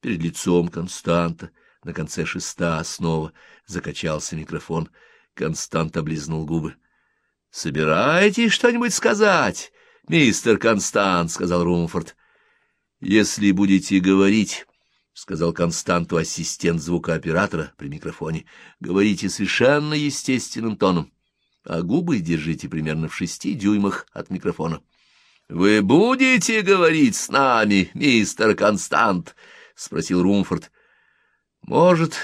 Перед лицом Константа на конце шеста снова закачался микрофон. Констант облизнул губы. — Собираетесь что-нибудь сказать, мистер Констант? — сказал Румфорд. — Если будете говорить, — сказал Константу ассистент звукооператора при микрофоне, — говорите совершенно естественным тоном, а губы держите примерно в шести дюймах от микрофона. — Вы будете говорить с нами, мистер Констант? — спросил Румфорд. — Может,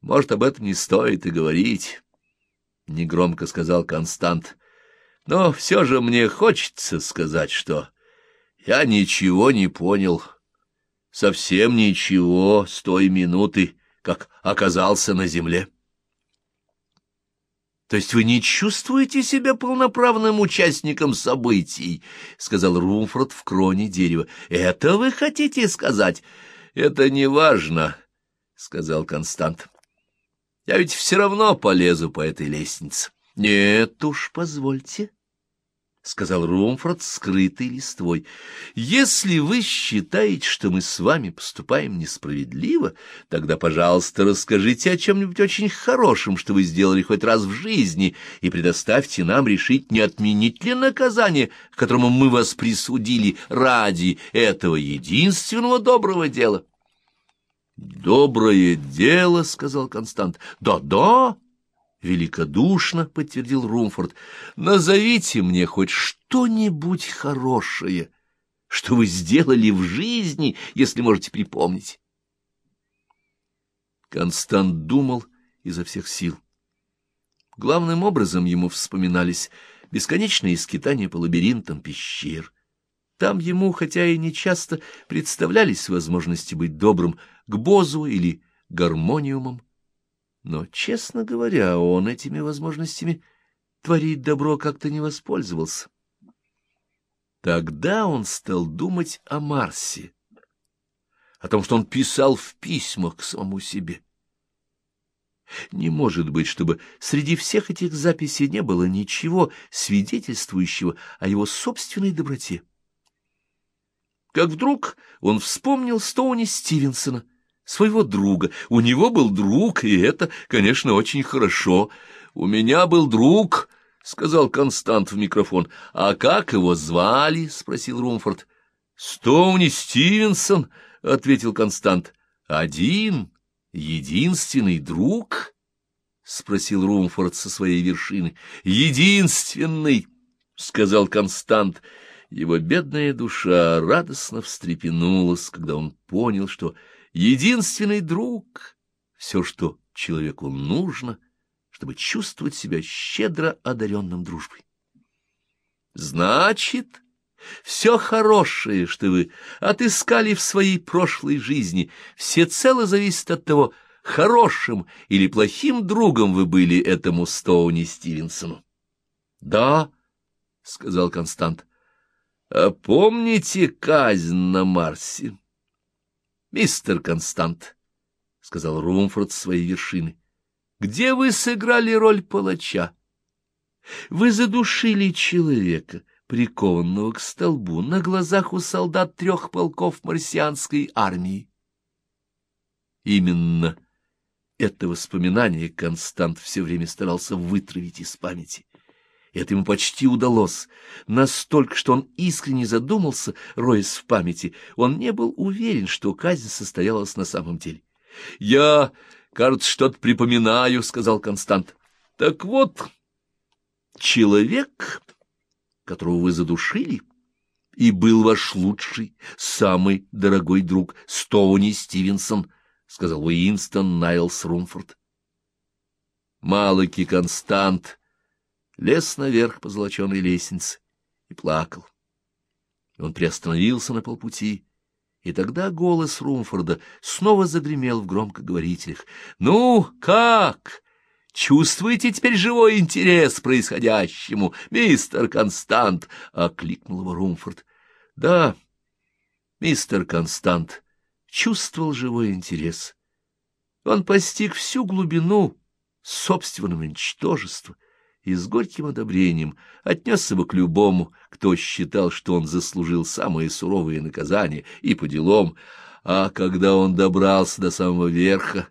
может, об этом не стоит и говорить, — негромко сказал Констант. — Но все же мне хочется сказать, что я ничего не понял, совсем ничего с той минуты, как оказался на земле. — То есть вы не чувствуете себя полноправным участником событий, — сказал Румфорд в кроне дерева. — Это вы хотите сказать? — Это не важно, — сказал Констант. — Я ведь все равно полезу по этой лестнице. — Нет уж, позвольте, — сказал Румфорд, скрытый листвой. — Если вы считаете, что мы с вами поступаем несправедливо, тогда, пожалуйста, расскажите о чем-нибудь очень хорошем, что вы сделали хоть раз в жизни, и предоставьте нам решить, не отменить ли наказание, которому мы вас присудили ради этого единственного доброго дела. — Доброе дело, — сказал Констант. Да — Да-да, — великодушно подтвердил Румфорд. — Назовите мне хоть что-нибудь хорошее, что вы сделали в жизни, если можете припомнить. Констант думал изо всех сил. Главным образом ему вспоминались бесконечные скитания по лабиринтам пещер. Там ему, хотя и нечасто, представлялись возможности быть добрым к Бозу или гармониумом, но, честно говоря, он этими возможностями творить добро как-то не воспользовался. Тогда он стал думать о Марсе, о том, что он писал в письмах к самому себе. Не может быть, чтобы среди всех этих записей не было ничего свидетельствующего о его собственной доброте. Как вдруг он вспомнил Стоуни Стивенсона, своего друга. У него был друг, и это, конечно, очень хорошо. У меня был друг, — сказал Констант в микрофон. — А как его звали? — спросил Румфорд. — Стоуни Стивенсон, — ответил Констант. — Один, единственный друг? — спросил Румфорд со своей вершины. — Единственный, — сказал Констант. Его бедная душа радостно встрепенулась, когда он понял, что единственный друг, все, что человеку нужно, чтобы чувствовать себя щедро одаренным дружбой. Значит, все хорошее, что вы отыскали в своей прошлой жизни, всецело зависит от того, хорошим или плохим другом вы были этому Стоуни Стивенсону. — Да, — сказал Констант. — А помните казнь на Марсе? — Мистер Констант, — сказал Румфорд с своей вершины, — где вы сыграли роль палача? Вы задушили человека, прикованного к столбу, на глазах у солдат трех полков марсианской армии. Именно это воспоминание Констант все время старался вытравить из памяти. Это ему почти удалось. Настолько, что он искренне задумался, роясь в памяти, он не был уверен, что казнь состоялась на самом деле. — Я, кажется, что-то припоминаю, — сказал Констант. — Так вот, человек, которого вы задушили, и был ваш лучший, самый дорогой друг Стоуни Стивенсон, — сказал Уинстон Найлс Румфорд. Малыки Констант лез наверх по золоченой лестнице и плакал. Он приостановился на полпути, и тогда голос Румфорда снова загремел в громкоговорителях. — Ну, как? Чувствуете теперь живой интерес к происходящему, мистер Констант? — окликнул его Румфорд. — Да, мистер Констант чувствовал живой интерес. Он постиг всю глубину собственного ничтожества — и с горьким одобрением отнесся бы к любому, кто считал, что он заслужил самые суровые наказания и по делам, а когда он добрался до самого верха,